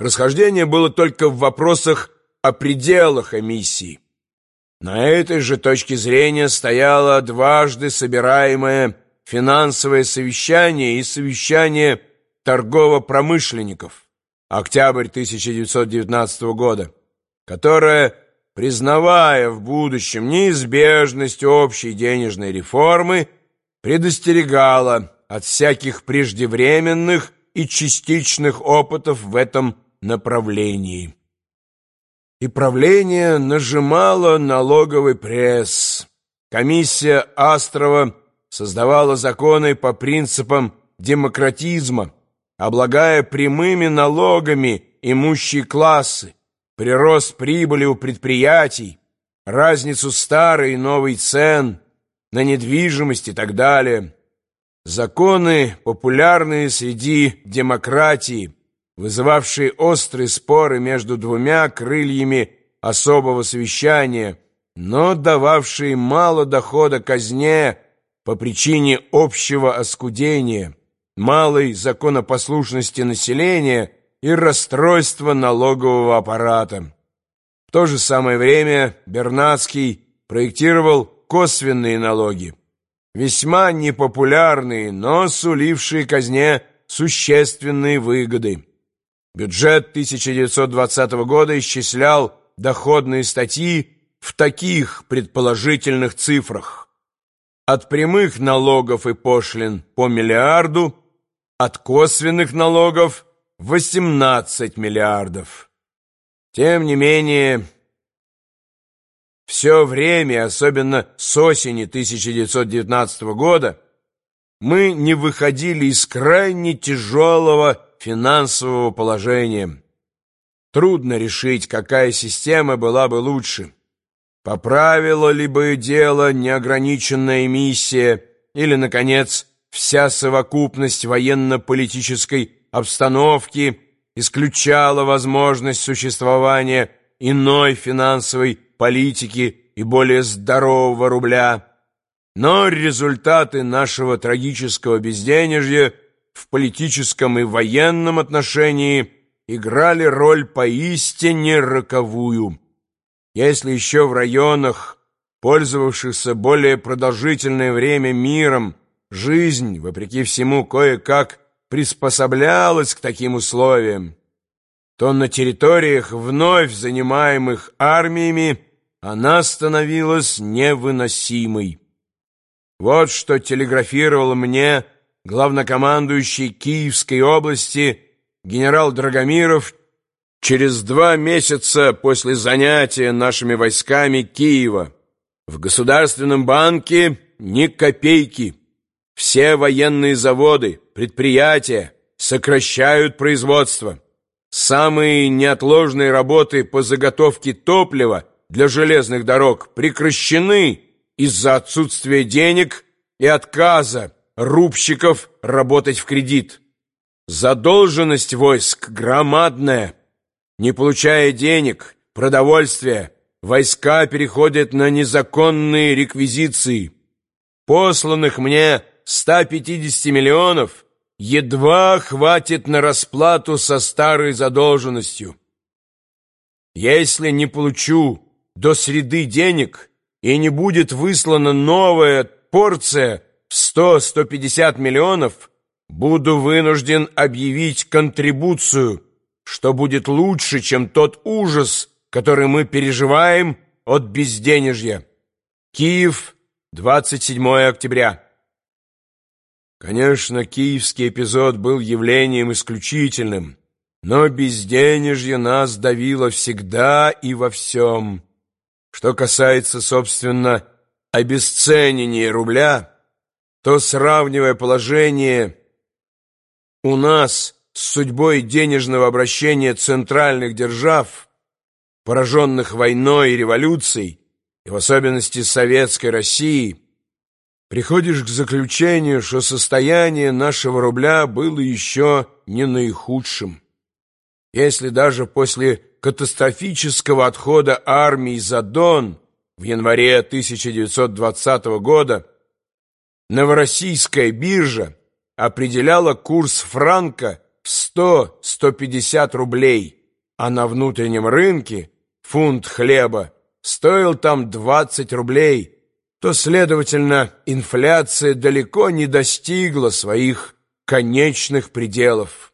Расхождение было только в вопросах о пределах эмиссии. На этой же точке зрения стояло дважды собираемое финансовое совещание и совещание торгово-промышленников октябрь 1919 года, которое, признавая в будущем неизбежность общей денежной реформы, предостерегало от всяких преждевременных и частичных опытов в этом направлении. И правление нажимало налоговый пресс. Комиссия Астрова создавала законы по принципам демократизма, облагая прямыми налогами имущие классы, прирост прибыли у предприятий, разницу старой и новой цен на недвижимость и так далее. Законы, популярные среди демократии, вызывавшие острые споры между двумя крыльями особого совещания, но дававшие мало дохода казне по причине общего оскудения, малой законопослушности населения и расстройства налогового аппарата. В то же самое время Бернацкий проектировал косвенные налоги, весьма непопулярные, но сулившие казне существенные выгоды. Бюджет 1920 года исчислял доходные статьи в таких предположительных цифрах. От прямых налогов и пошлин по миллиарду, от косвенных налогов 18 миллиардов. Тем не менее, все время, особенно с осени 1919 года, мы не выходили из крайне тяжелого финансового положения. Трудно решить, какая система была бы лучше. Поправила ли бы дело неограниченная эмиссия или, наконец, вся совокупность военно-политической обстановки исключала возможность существования иной финансовой политики и более здорового рубля. Но результаты нашего трагического безденежья в политическом и военном отношении играли роль поистине роковую. Если еще в районах, пользовавшихся более продолжительное время миром, жизнь, вопреки всему, кое-как приспособлялась к таким условиям, то на территориях, вновь занимаемых армиями, она становилась невыносимой. Вот что телеграфировал мне главнокомандующий Киевской области генерал Драгомиров через два месяца после занятия нашими войсками Киева. В Государственном банке ни копейки. Все военные заводы, предприятия сокращают производство. Самые неотложные работы по заготовке топлива для железных дорог прекращены из-за отсутствия денег и отказа рубщиков работать в кредит. Задолженность войск громадная. Не получая денег, продовольствия, войска переходят на незаконные реквизиции. Посланных мне 150 миллионов едва хватит на расплату со старой задолженностью. Если не получу до среды денег и не будет выслана новая порция в 100-150 миллионов, буду вынужден объявить контрибуцию, что будет лучше, чем тот ужас, который мы переживаем от безденежья. Киев, 27 октября. Конечно, киевский эпизод был явлением исключительным, но безденежье нас давило всегда и во всем. Что касается, собственно, обесценения рубля, то, сравнивая положение у нас с судьбой денежного обращения центральных держав, пораженных войной и революцией, и в особенности Советской России, приходишь к заключению, что состояние нашего рубля было еще не наихудшим. Если даже после катастрофического отхода армии за Дон в январе 1920 года Новороссийская биржа определяла курс франка в 100-150 рублей, а на внутреннем рынке фунт хлеба стоил там 20 рублей, то, следовательно, инфляция далеко не достигла своих конечных пределов.